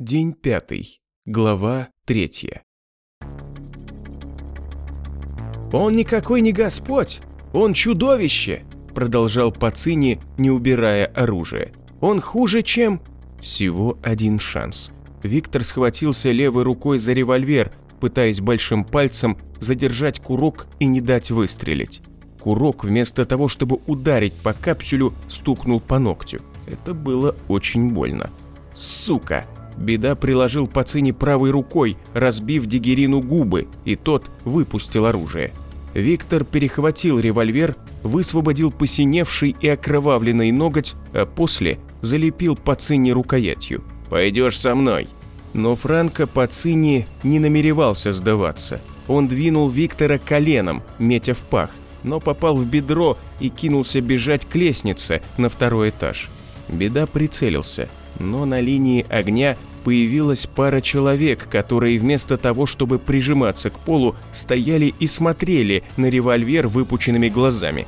День пятый. Глава третья. «Он никакой не Господь! Он чудовище!» Продолжал Пацини, не убирая оружие. «Он хуже, чем...» Всего один шанс. Виктор схватился левой рукой за револьвер, пытаясь большим пальцем задержать курок и не дать выстрелить. Курок вместо того, чтобы ударить по капсюлю, стукнул по ногтю. Это было очень больно. «Сука!» Беда приложил по цене правой рукой, разбив Дигерину губы, и тот выпустил оружие. Виктор перехватил револьвер, высвободил посиневший и окровавленный ноготь, а после залепил Пацини рукоятью. «Пойдешь со мной!» Но Франко Пацини не намеревался сдаваться. Он двинул Виктора коленом, метя в пах, но попал в бедро и кинулся бежать к лестнице на второй этаж. Беда прицелился, но на линии огня появилась пара человек, которые вместо того, чтобы прижиматься к полу, стояли и смотрели на револьвер выпученными глазами.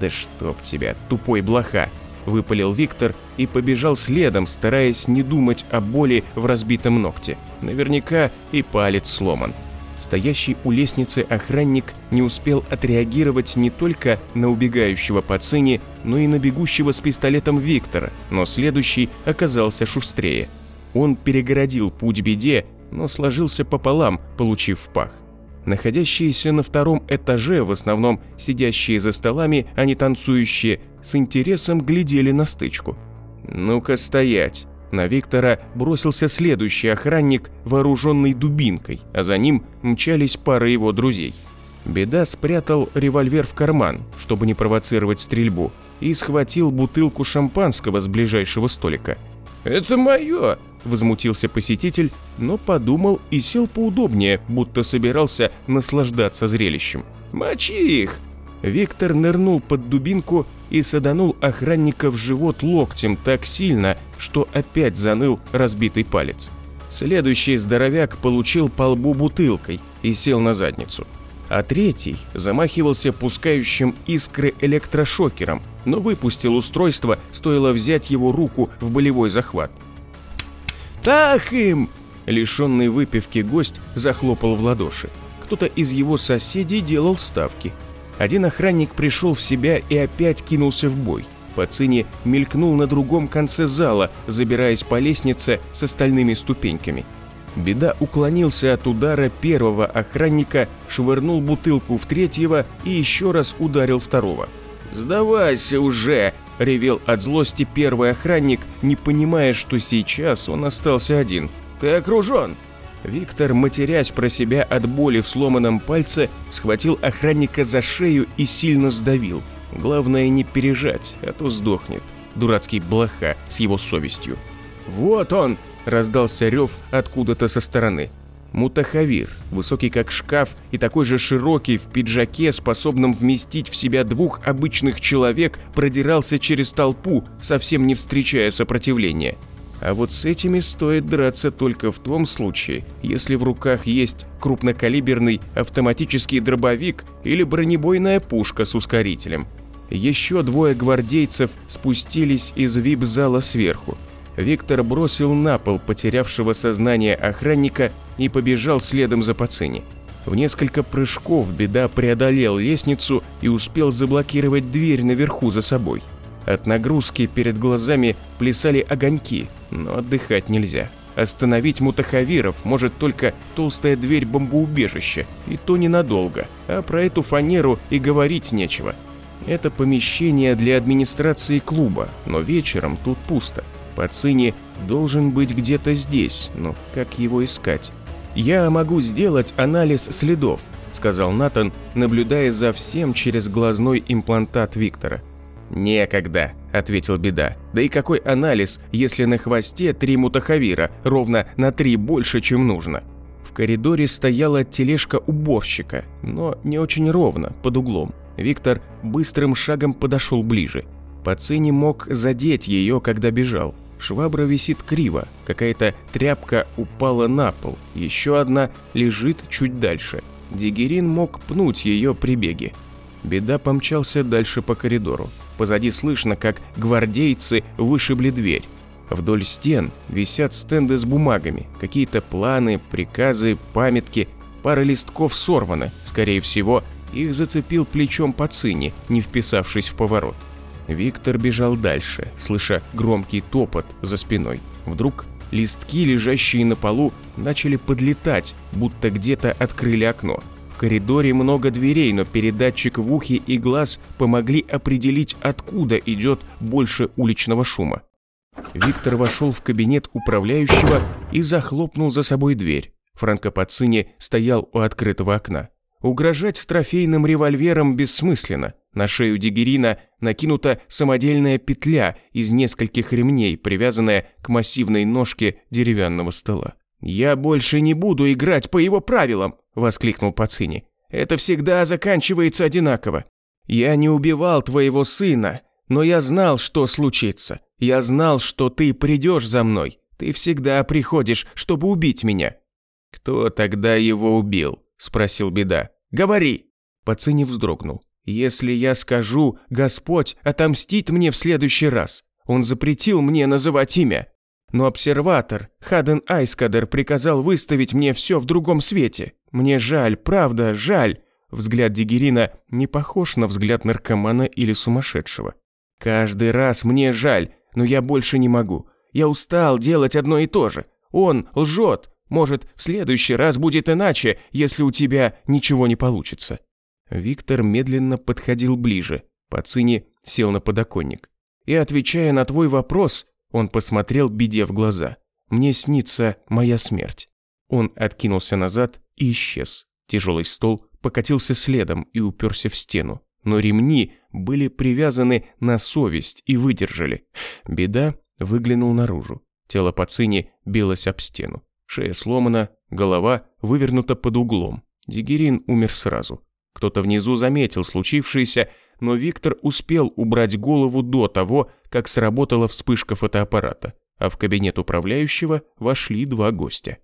«Да чтоб тебя, тупой блоха!» – выпалил Виктор и побежал следом, стараясь не думать о боли в разбитом ногте. Наверняка и палец сломан. Стоящий у лестницы охранник не успел отреагировать не только на убегающего по цене, но и на бегущего с пистолетом Виктора, но следующий оказался шустрее. Он перегородил путь беде, но сложился пополам, получив в пах. Находящиеся на втором этаже, в основном сидящие за столами, а не танцующие, с интересом глядели на стычку. «Ну-ка стоять!» На Виктора бросился следующий охранник, вооруженный дубинкой, а за ним мчались пара его друзей. Беда спрятал револьвер в карман, чтобы не провоцировать стрельбу, и схватил бутылку шампанского с ближайшего столика. «Это мое!» – возмутился посетитель, но подумал и сел поудобнее, будто собирался наслаждаться зрелищем. «Мочи их!» Виктор нырнул под дубинку и саданул охранника в живот локтем так сильно, что опять заныл разбитый палец. Следующий здоровяк получил по лбу бутылкой и сел на задницу. А третий замахивался пускающим искры электрошокером, но выпустил устройство, стоило взять его руку в болевой захват. «Так им!» Лишенный выпивки гость захлопал в ладоши. Кто-то из его соседей делал ставки – один охранник пришел в себя и опять кинулся в бой. Пацини мелькнул на другом конце зала, забираясь по лестнице с остальными ступеньками. Беда уклонился от удара первого охранника, швырнул бутылку в третьего и еще раз ударил второго. «Сдавайся уже!» – ревел от злости первый охранник, не понимая, что сейчас он остался один. «Ты окружен!» Виктор, матерясь про себя от боли в сломанном пальце, схватил охранника за шею и сильно сдавил. Главное не пережать, а то сдохнет. Дурацкий блоха с его совестью. «Вот он!» – раздался рев откуда-то со стороны. Мутахавир, высокий как шкаф и такой же широкий в пиджаке, способном вместить в себя двух обычных человек, продирался через толпу, совсем не встречая сопротивления. А вот с этими стоит драться только в том случае, если в руках есть крупнокалиберный автоматический дробовик или бронебойная пушка с ускорителем. Еще двое гвардейцев спустились из вип-зала сверху. Виктор бросил на пол потерявшего сознание охранника и побежал следом за Пацини. В несколько прыжков беда преодолел лестницу и успел заблокировать дверь наверху за собой. От нагрузки перед глазами плясали огоньки, но отдыхать нельзя. Остановить мутахавиров может только толстая дверь бомбоубежища, и то ненадолго, а про эту фанеру и говорить нечего. Это помещение для администрации клуба, но вечером тут пусто. Пацини должен быть где-то здесь, но как его искать? «Я могу сделать анализ следов», — сказал Натан, наблюдая за всем через глазной имплантат Виктора. «Некогда», – ответил Беда. «Да и какой анализ, если на хвосте три мутахавира, ровно на три больше, чем нужно?» В коридоре стояла тележка уборщика, но не очень ровно, под углом. Виктор быстрым шагом подошел ближе. Пацини мог задеть ее, когда бежал. Швабра висит криво, какая-то тряпка упала на пол, еще одна лежит чуть дальше. Дигерин мог пнуть ее при беге. Беда помчался дальше по коридору. Позади слышно, как гвардейцы вышибли дверь. Вдоль стен висят стенды с бумагами, какие-то планы, приказы, памятки, пара листков сорваны, скорее всего, их зацепил плечом по цине, не вписавшись в поворот. Виктор бежал дальше, слыша громкий топот за спиной. Вдруг листки, лежащие на полу, начали подлетать, будто где-то открыли окно. В коридоре много дверей, но передатчик в ухе и глаз помогли определить, откуда идет больше уличного шума. Виктор вошел в кабинет управляющего и захлопнул за собой дверь. Франко Пацини стоял у открытого окна. Угрожать трофейным револьвером бессмысленно. На шею Дигерина накинута самодельная петля из нескольких ремней, привязанная к массивной ножке деревянного стола. «Я больше не буду играть по его правилам!» – воскликнул Пацини. «Это всегда заканчивается одинаково. Я не убивал твоего сына, но я знал, что случится. Я знал, что ты придешь за мной. Ты всегда приходишь, чтобы убить меня». «Кто тогда его убил?» – спросил Беда. «Говори!» Пацини вздрогнул. «Если я скажу, Господь отомстит мне в следующий раз. Он запретил мне называть имя. Но обсерватор, Хаден Айскадер, приказал выставить мне все в другом свете. Мне жаль, правда, жаль». Взгляд Дигерина не похож на взгляд наркомана или сумасшедшего. «Каждый раз мне жаль, но я больше не могу. Я устал делать одно и то же. Он лжет, может, в следующий раз будет иначе, если у тебя ничего не получится». Виктор медленно подходил ближе. Пацини сел на подоконник. И, отвечая на твой вопрос, он посмотрел беде в глаза. «Мне снится моя смерть». Он откинулся назад и исчез. Тяжелый стол покатился следом и уперся в стену. Но ремни были привязаны на совесть и выдержали. Беда выглянул наружу. Тело Пацини билось об стену. Шея сломана, голова вывернута под углом. Дигерин умер сразу. Кто-то внизу заметил случившееся, но Виктор успел убрать голову до того, как сработала вспышка фотоаппарата, а в кабинет управляющего вошли два гостя.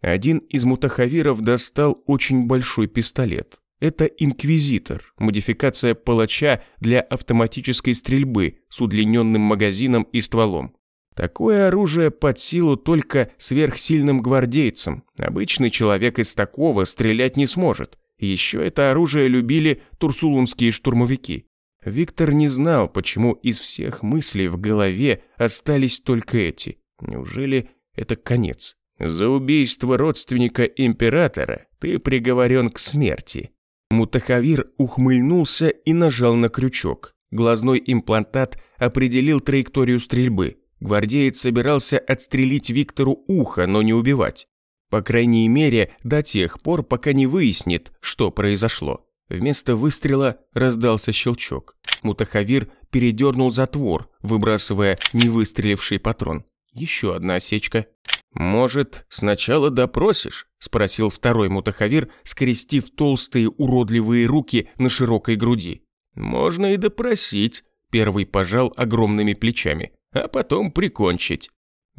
Один из мутахавиров достал очень большой пистолет. Это инквизитор, модификация палача для автоматической стрельбы с удлиненным магазином и стволом. Такое оружие под силу только сверхсильным гвардейцам. Обычный человек из такого стрелять не сможет. Еще это оружие любили турсулунские штурмовики. Виктор не знал, почему из всех мыслей в голове остались только эти. Неужели это конец? За убийство родственника императора ты приговорен к смерти. Мутахавир ухмыльнулся и нажал на крючок. Глазной имплантат определил траекторию стрельбы. Гвардеец собирался отстрелить Виктору ухо, но не убивать. По крайней мере, до тех пор, пока не выяснит, что произошло. Вместо выстрела раздался щелчок. Мутахавир передернул затвор, выбрасывая невыстреливший патрон. Еще одна осечка. «Может, сначала допросишь?» – спросил второй мутахавир, скрестив толстые уродливые руки на широкой груди. «Можно и допросить», – первый пожал огромными плечами а потом прикончить.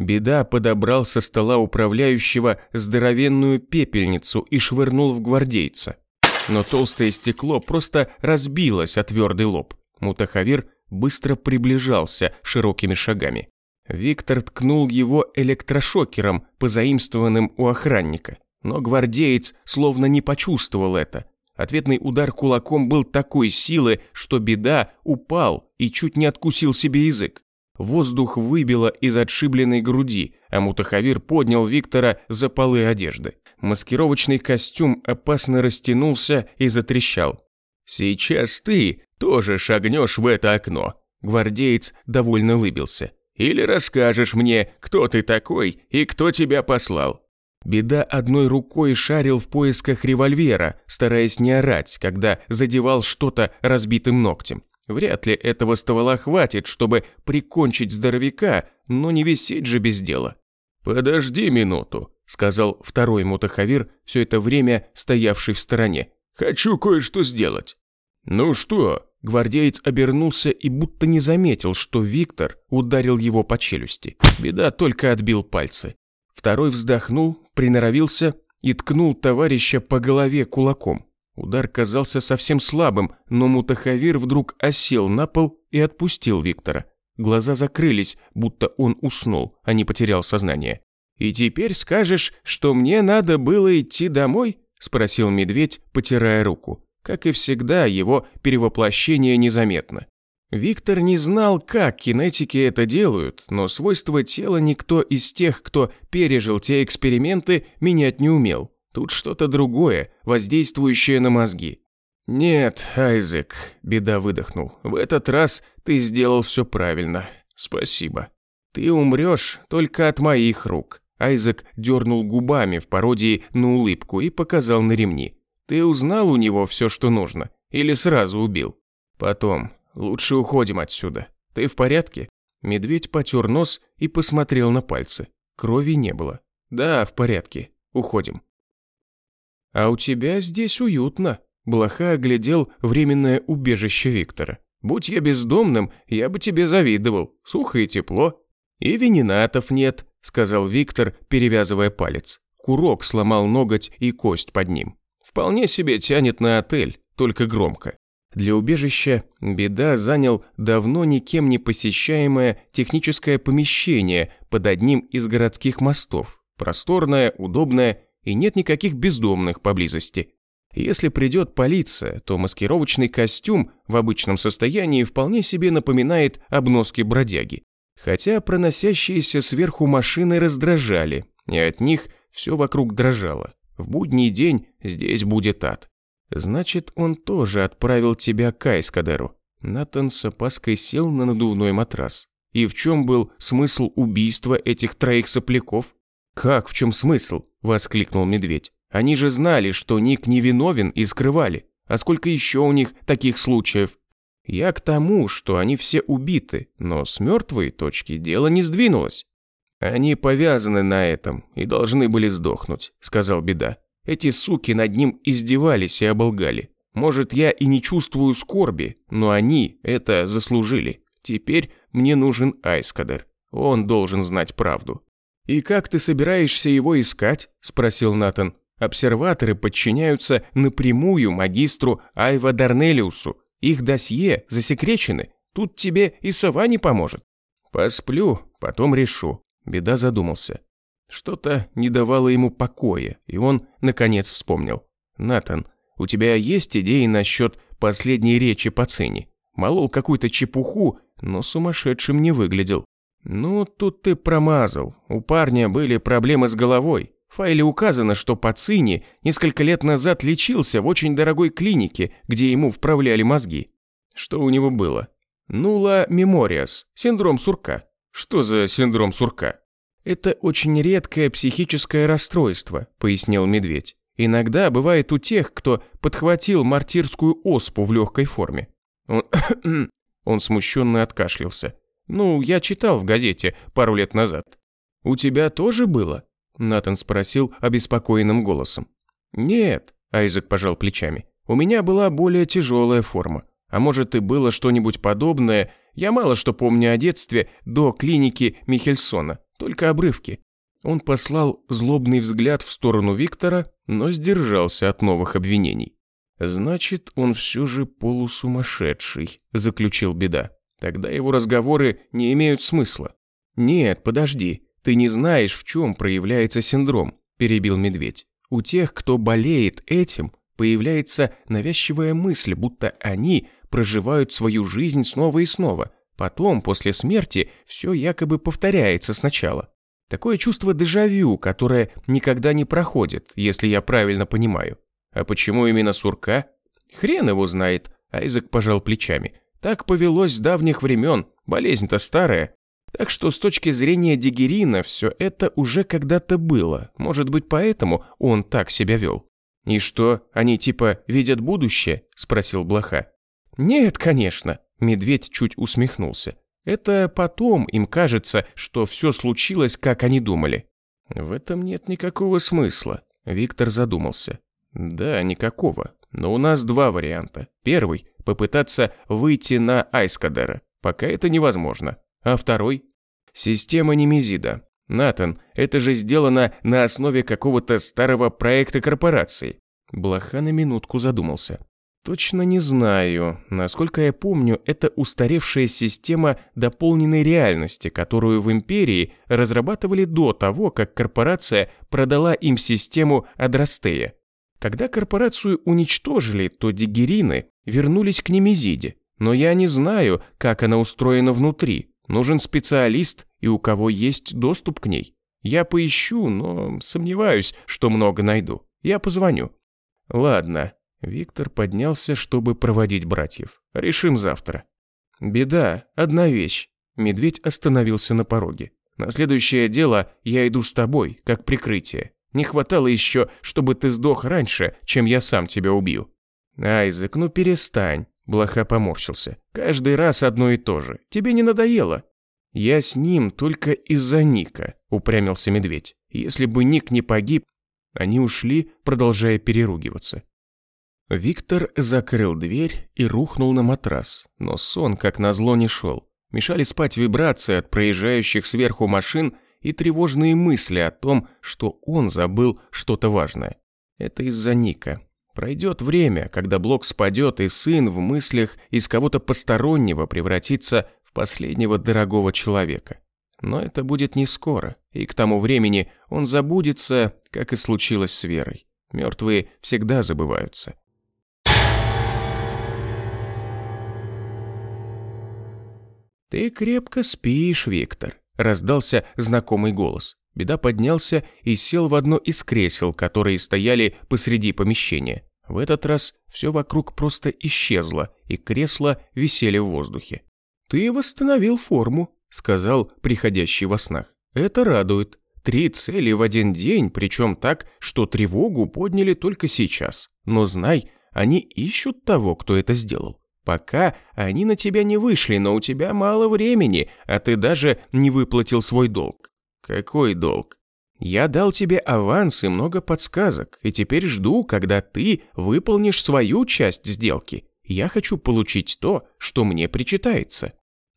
Беда подобрал со стола управляющего здоровенную пепельницу и швырнул в гвардейца. Но толстое стекло просто разбилось о твердый лоб. Мутахавир быстро приближался широкими шагами. Виктор ткнул его электрошокером, позаимствованным у охранника. Но гвардеец словно не почувствовал это. Ответный удар кулаком был такой силы, что беда упал и чуть не откусил себе язык. Воздух выбило из отшибленной груди, а Мутахавир поднял Виктора за полы одежды. Маскировочный костюм опасно растянулся и затрещал. «Сейчас ты тоже шагнешь в это окно», – гвардеец довольно улыбился. «Или расскажешь мне, кто ты такой и кто тебя послал». Беда одной рукой шарил в поисках револьвера, стараясь не орать, когда задевал что-то разбитым ногтем. Вряд ли этого ствола хватит, чтобы прикончить здоровяка, но не висеть же без дела. «Подожди минуту», — сказал второй мутахавир, все это время стоявший в стороне. «Хочу кое-что сделать». «Ну что?» Гвардеец обернулся и будто не заметил, что Виктор ударил его по челюсти. Беда только отбил пальцы. Второй вздохнул, приноровился и ткнул товарища по голове кулаком. Удар казался совсем слабым, но Мутахавир вдруг осел на пол и отпустил Виктора. глаза закрылись, будто он уснул, а не потерял сознание. «И теперь скажешь, что мне надо было идти домой?» – спросил медведь, потирая руку. Как и всегда, его перевоплощение незаметно. Виктор не знал, как кинетики это делают, но свойства тела никто из тех, кто пережил те эксперименты, менять не умел. Тут что-то другое, воздействующее на мозги. «Нет, Айзек», – беда выдохнул, – «в этот раз ты сделал все правильно. Спасибо. Ты умрешь только от моих рук». Айзек дернул губами в пародии на улыбку и показал на ремни. «Ты узнал у него все, что нужно? Или сразу убил?» «Потом. Лучше уходим отсюда. Ты в порядке?» Медведь потер нос и посмотрел на пальцы. Крови не было. «Да, в порядке. Уходим». «А у тебя здесь уютно», Блоха оглядел временное убежище Виктора. «Будь я бездомным, я бы тебе завидовал. Сухо и тепло». «И вининатов нет», — сказал Виктор, перевязывая палец. Курок сломал ноготь и кость под ним. «Вполне себе тянет на отель, только громко». Для убежища Беда занял давно никем не посещаемое техническое помещение под одним из городских мостов. Просторное, удобное и нет никаких бездомных поблизости. Если придет полиция, то маскировочный костюм в обычном состоянии вполне себе напоминает обноски бродяги. Хотя проносящиеся сверху машины раздражали, и от них все вокруг дрожало. В будний день здесь будет ад. Значит, он тоже отправил тебя к Айскадеру. Натан с опаской сел на надувной матрас. И в чем был смысл убийства этих троих сопляков? «Как в чем смысл?» – воскликнул медведь. Они же знали, что Ник невиновен и скрывали. А сколько еще у них таких случаев? Я к тому, что они все убиты, но с мертвой точки дело не сдвинулось. Они повязаны на этом и должны были сдохнуть, сказал Беда. Эти суки над ним издевались и оболгали. Может, я и не чувствую скорби, но они это заслужили. Теперь мне нужен Айскадер. Он должен знать правду. «И как ты собираешься его искать?» – спросил Натан. Обсерваторы подчиняются напрямую магистру Айва Дарнелиусу. Их досье засекречены. Тут тебе и сова не поможет. Посплю, потом решу. Беда задумался. Что-то не давало ему покоя, и он, наконец, вспомнил. «Натан, у тебя есть идеи насчет последней речи по цене? Молол какую-то чепуху, но сумасшедшим не выглядел». «Ну, тут ты промазал. У парня были проблемы с головой. В файле указано, что Пацини несколько лет назад лечился в очень дорогой клинике, где ему вправляли мозги. Что у него было? Нула мемориас, синдром сурка. Что за синдром сурка? Это очень редкое психическое расстройство, пояснил медведь. Иногда бывает у тех, кто подхватил мартирскую оспу в легкой форме. Он, он смущенно откашлялся. Ну, я читал в газете пару лет назад. У тебя тоже было? Натан спросил обеспокоенным голосом. «Нет», – Айзек пожал плечами. «У меня была более тяжелая форма. А может и было что-нибудь подобное, я мало что помню о детстве до клиники Михельсона, только обрывки». Он послал злобный взгляд в сторону Виктора, но сдержался от новых обвинений. «Значит, он все же полусумасшедший», – заключил Беда. «Тогда его разговоры не имеют смысла». «Нет, подожди. «Ты не знаешь, в чем проявляется синдром», – перебил медведь. «У тех, кто болеет этим, появляется навязчивая мысль, будто они проживают свою жизнь снова и снова. Потом, после смерти, все якобы повторяется сначала. Такое чувство дежавю, которое никогда не проходит, если я правильно понимаю. А почему именно сурка? Хрен его знает, Айзек пожал плечами. Так повелось с давних времен, болезнь-то старая. Так что с точки зрения Дигерина все это уже когда-то было, может быть поэтому он так себя вел. «И что, они типа видят будущее?» – спросил Блоха. «Нет, конечно», – медведь чуть усмехнулся. «Это потом им кажется, что все случилось, как они думали». «В этом нет никакого смысла», – Виктор задумался. «Да, никакого. Но у нас два варианта. Первый – попытаться выйти на Айскадера. Пока это невозможно. А второй? Система Немезида. Натан, это же сделано на основе какого-то старого проекта корпорации. Блоха на минутку задумался. Точно не знаю. Насколько я помню, это устаревшая система дополненной реальности, которую в Империи разрабатывали до того, как корпорация продала им систему Адрастея. Когда корпорацию уничтожили, то дигерины вернулись к Немезиде. Но я не знаю, как она устроена внутри. Нужен специалист и у кого есть доступ к ней. Я поищу, но сомневаюсь, что много найду. Я позвоню. Ладно, Виктор поднялся, чтобы проводить братьев. «Решим завтра». «Беда, одна вещь». Медведь остановился на пороге. «На следующее дело я иду с тобой, как прикрытие. Не хватало еще, чтобы ты сдох раньше, чем я сам тебя убью». «Айзек, ну перестань», – Блоха поморщился. «Каждый раз одно и то же. Тебе не надоело?» «Я с ним только из-за Ника», – упрямился медведь. «Если бы Ник не погиб...» Они ушли, продолжая переругиваться. Виктор закрыл дверь и рухнул на матрас, но сон, как назло, не шел. Мешали спать вибрации от проезжающих сверху машин и тревожные мысли о том, что он забыл что-то важное. Это из-за Ника. Пройдет время, когда блок спадет, и сын в мыслях из кого-то постороннего превратится в последнего дорогого человека. Но это будет не скоро, и к тому времени он забудется, как и случилось с Верой. Мертвые всегда забываются. «Ты крепко спишь, Виктор», – раздался знакомый голос. Беда поднялся и сел в одно из кресел, которые стояли посреди помещения. В этот раз все вокруг просто исчезло, и кресла висели в воздухе. «Ты восстановил форму», – сказал приходящий во снах. «Это радует. Три цели в один день, причем так, что тревогу подняли только сейчас. Но знай, они ищут того, кто это сделал. Пока они на тебя не вышли, но у тебя мало времени, а ты даже не выплатил свой долг. Какой долг? Я дал тебе аванс и много подсказок, и теперь жду, когда ты выполнишь свою часть сделки. Я хочу получить то, что мне причитается.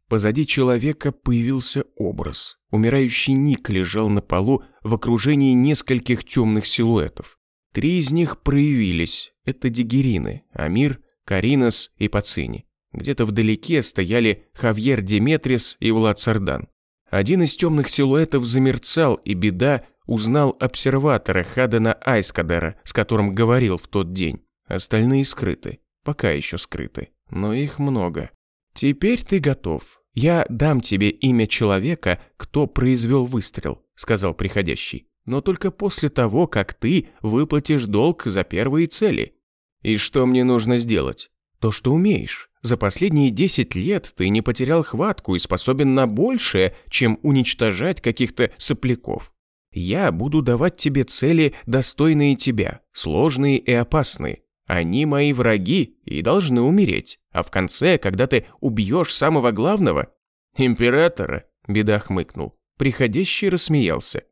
Позади человека появился образ. Умирающий Ник лежал на полу в окружении нескольких темных силуэтов. Три из них проявились. Это дигерины, Амир, Каринос и Пацини. Где-то вдалеке стояли Хавьер Деметрис и Влад Сардан. Один из темных силуэтов замерцал, и беда узнал обсерватора Хадена Айскадера, с которым говорил в тот день. Остальные скрыты, пока еще скрыты, но их много. «Теперь ты готов. Я дам тебе имя человека, кто произвел выстрел», сказал приходящий. «Но только после того, как ты выплатишь долг за первые цели. И что мне нужно сделать? То, что умеешь. За последние 10 лет ты не потерял хватку и способен на большее, чем уничтожать каких-то сопляков. Я буду давать тебе цели, достойные тебя, сложные и опасные. Они мои враги и должны умереть. А в конце, когда ты убьешь самого главного... Императора, беда хмыкнул. Приходящий рассмеялся.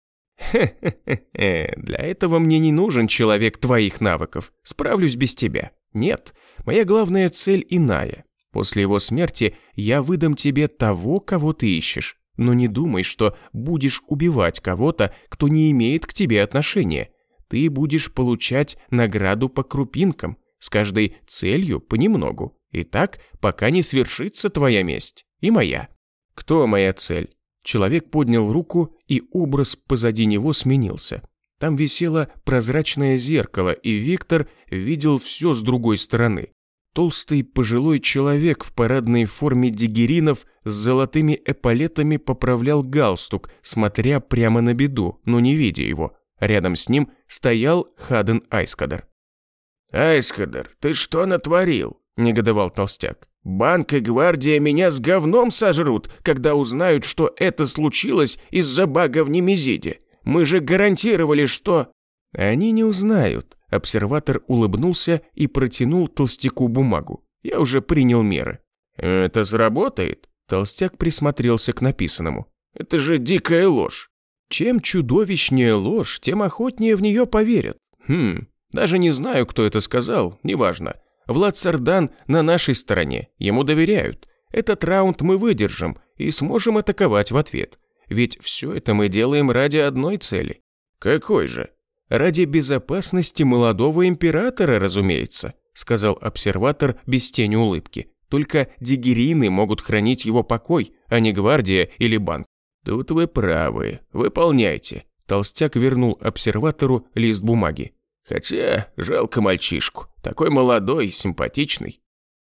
Хе-хе-хе, для этого мне не нужен человек твоих навыков. Справлюсь без тебя. Нет, моя главная цель иная. После его смерти я выдам тебе того, кого ты ищешь. Но не думай, что будешь убивать кого-то, кто не имеет к тебе отношения. Ты будешь получать награду по крупинкам, с каждой целью понемногу. И так, пока не свершится твоя месть. И моя. Кто моя цель? Человек поднял руку, и образ позади него сменился. Там висело прозрачное зеркало, и Виктор видел все с другой стороны. Толстый пожилой человек в парадной форме дигеринов с золотыми эполетами поправлял галстук, смотря прямо на беду, но не видя его. Рядом с ним стоял Хаден Айскадер. «Айскадер, ты что натворил?» – негодовал толстяк. Банк и гвардия меня с говном сожрут, когда узнают, что это случилось из-за бага в Немезиде. Мы же гарантировали, что...» «Они не узнают», — обсерватор улыбнулся и протянул толстяку бумагу. «Я уже принял меры». «Это сработает?» Толстяк присмотрелся к написанному. «Это же дикая ложь». Чем чудовищнее ложь, тем охотнее в нее поверят. Хм, даже не знаю, кто это сказал, неважно. Влад Сардан на нашей стороне, ему доверяют. Этот раунд мы выдержим и сможем атаковать в ответ. Ведь все это мы делаем ради одной цели. Какой же? Ради безопасности молодого императора, разумеется. сказал обсерватор без тени улыбки. Только дигерины могут хранить его покой, а не гвардия или банк. Тут вы правы. Выполняйте. Толстяк вернул обсерватору лист бумаги. Хотя, жалко мальчишку. Такой молодой, симпатичный.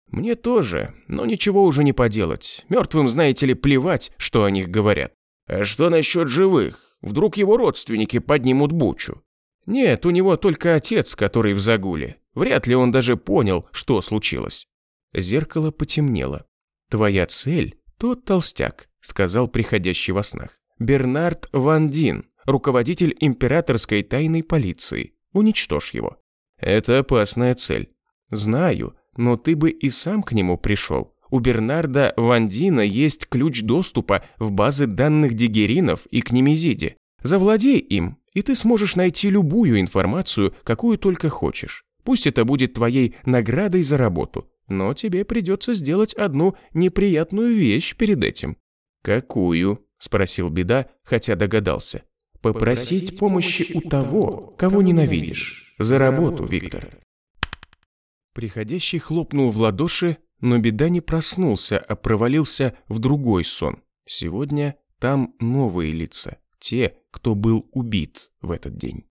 Мне тоже, но ничего уже не поделать. Мертвым, знаете ли, плевать, что о них говорят. А что насчет живых? Вдруг его родственники поднимут бучу? Нет, у него только отец, который в загуле. Вряд ли он даже понял, что случилось. Зеркало потемнело. «Твоя цель – тот толстяк», – сказал приходящий во снах. «Бернард Ван Дин, руководитель императорской тайной полиции. Уничтожь его». «Это опасная цель». «Знаю, но ты бы и сам к нему пришел. У Бернарда Вандина есть ключ доступа в базы данных дигеринов и к Немезиде. Завладей им, и ты сможешь найти любую информацию, какую только хочешь. Пусть это будет твоей наградой за работу, но тебе придется сделать одну неприятную вещь перед этим». «Какую?» – спросил Беда, хотя догадался. «Попросить помощи у того, кого ненавидишь. За работу, Виктор». Приходящий хлопнул в ладоши, но Беда не проснулся, а провалился в другой сон. Сегодня там новые лица, те, кто был убит в этот день.